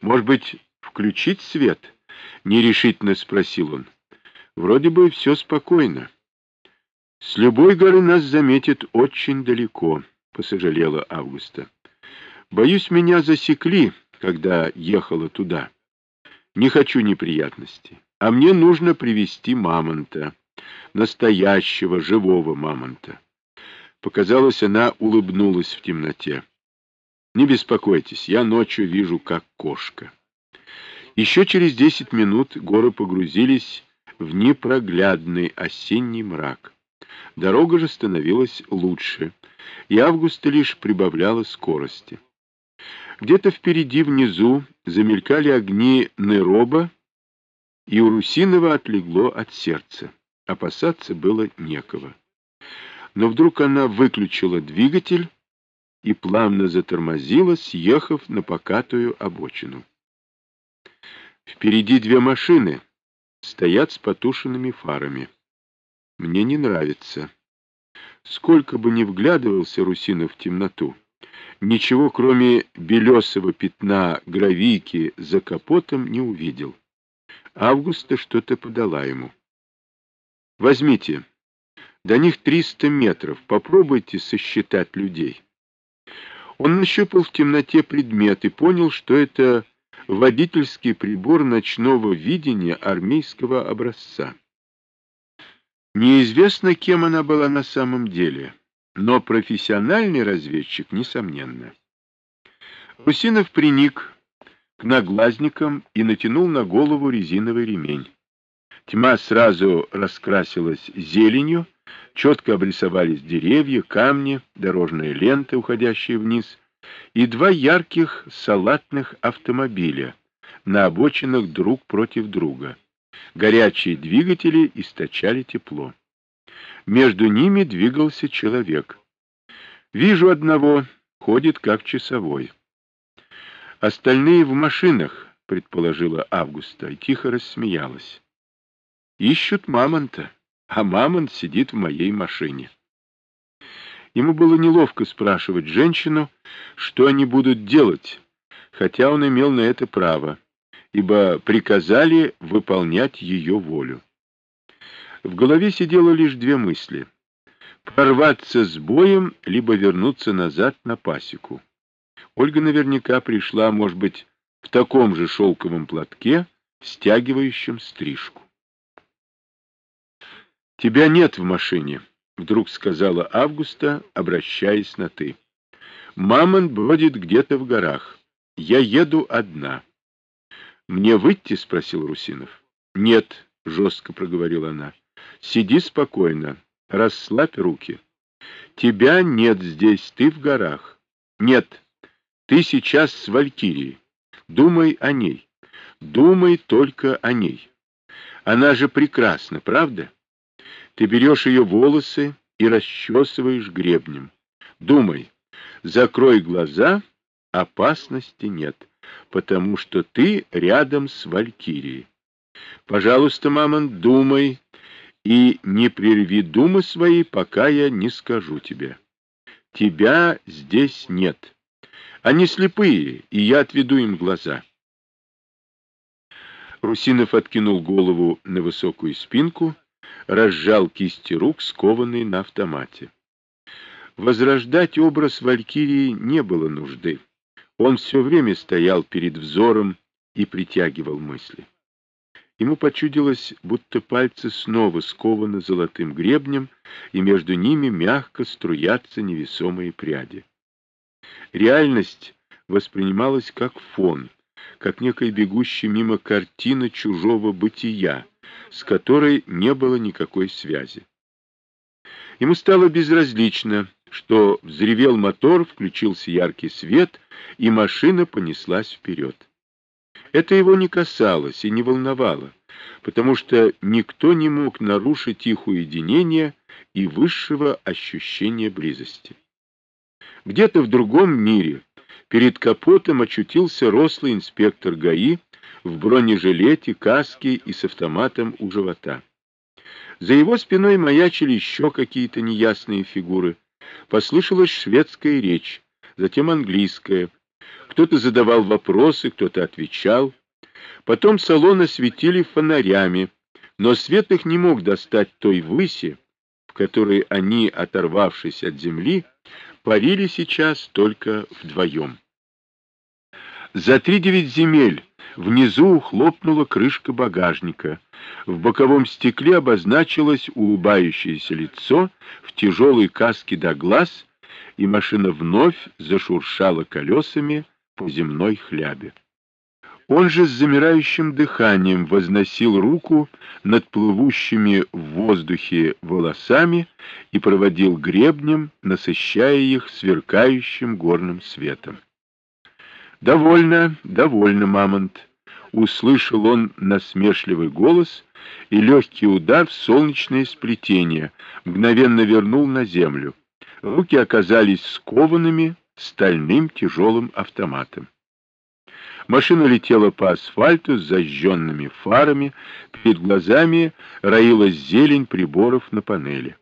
Может быть, включить свет? Нерешительно спросил он. Вроде бы все спокойно. С любой горы нас заметят очень далеко, посожалела Августа. Боюсь, меня засекли, когда ехала туда. Не хочу неприятностей. А мне нужно привести мамонта. Настоящего, живого мамонта. Показалось, она улыбнулась в темноте. Не беспокойтесь, я ночью вижу, как кошка. Еще через десять минут горы погрузились в непроглядный осенний мрак. Дорога же становилась лучше, и Августа лишь прибавляла скорости. Где-то впереди внизу замелькали огни Нероба, и у Русинова отлегло от сердца. Опасаться было некого. Но вдруг она выключила двигатель и плавно затормозила, съехав на покатую обочину. Впереди две машины стоят с потушенными фарами. Мне не нравится. Сколько бы ни вглядывался Русинов в темноту, ничего, кроме белесого пятна гравийки за капотом, не увидел. Августа что-то подала ему. «Возьмите. До них триста метров. Попробуйте сосчитать людей». Он нащупал в темноте предмет и понял, что это водительский прибор ночного видения армейского образца. Неизвестно, кем она была на самом деле, но профессиональный разведчик, несомненно. Русинов приник к наглазникам и натянул на голову резиновый ремень. Тьма сразу раскрасилась зеленью, четко обрисовались деревья, камни, дорожные ленты, уходящие вниз, и два ярких салатных автомобиля на обочинах друг против друга. Горячие двигатели источали тепло. Между ними двигался человек. Вижу одного, ходит как часовой. Остальные в машинах, предположила Августа, и тихо рассмеялась. Ищут мамонта, а мамонт сидит в моей машине. Ему было неловко спрашивать женщину, что они будут делать, хотя он имел на это право, ибо приказали выполнять ее волю. В голове сидело лишь две мысли — прорваться с боем, либо вернуться назад на пасеку. Ольга наверняка пришла, может быть, в таком же шелковом платке, стягивающем стрижку. «Тебя нет в машине», — вдруг сказала Августа, обращаясь на «ты». «Мамонт бродит где-то в горах. Я еду одна». «Мне выйти?» — спросил Русинов. «Нет», — жестко проговорила она. «Сиди спокойно, расслабь руки. Тебя нет здесь, ты в горах. Нет, ты сейчас с Валькирией. Думай о ней. Думай только о ней. Она же прекрасна, правда?» Ты берешь ее волосы и расчесываешь гребнем. Думай, закрой глаза, опасности нет, потому что ты рядом с Валькирией. Пожалуйста, мамон, думай и не прерви думы свои, пока я не скажу тебе. Тебя здесь нет. Они слепые, и я отведу им глаза. Русинов откинул голову на высокую спинку разжал кисти рук, скованные на автомате. Возрождать образ Валькирии не было нужды. Он все время стоял перед взором и притягивал мысли. Ему почудилось, будто пальцы снова скованы золотым гребнем, и между ними мягко струятся невесомые пряди. Реальность воспринималась как фон, как некая бегущая мимо картина чужого бытия, с которой не было никакой связи. Ему стало безразлично, что взревел мотор, включился яркий свет, и машина понеслась вперед. Это его не касалось и не волновало, потому что никто не мог нарушить их уединение и высшего ощущения близости. Где-то в другом мире перед капотом очутился рослый инспектор ГАИ, в бронежилете, каске и с автоматом у живота. За его спиной маячили еще какие-то неясные фигуры. Послышалась шведская речь, затем английская. Кто-то задавал вопросы, кто-то отвечал. Потом салон осветили фонарями, но свет их не мог достать той выси, в которой они, оторвавшись от земли, парили сейчас только вдвоем. За три девять земель внизу хлопнула крышка багажника. В боковом стекле обозначилось улыбающееся лицо в тяжелой каске до глаз, и машина вновь зашуршала колесами по земной хлябе. Он же с замирающим дыханием возносил руку над плывущими в воздухе волосами и проводил гребнем, насыщая их сверкающим горным светом. «Довольно, довольно, мамонт!» — услышал он насмешливый голос, и легкий удар в солнечное сплетение мгновенно вернул на землю. Руки оказались скованными стальным тяжелым автоматом. Машина летела по асфальту с зажженными фарами, перед глазами роилась зелень приборов на панели.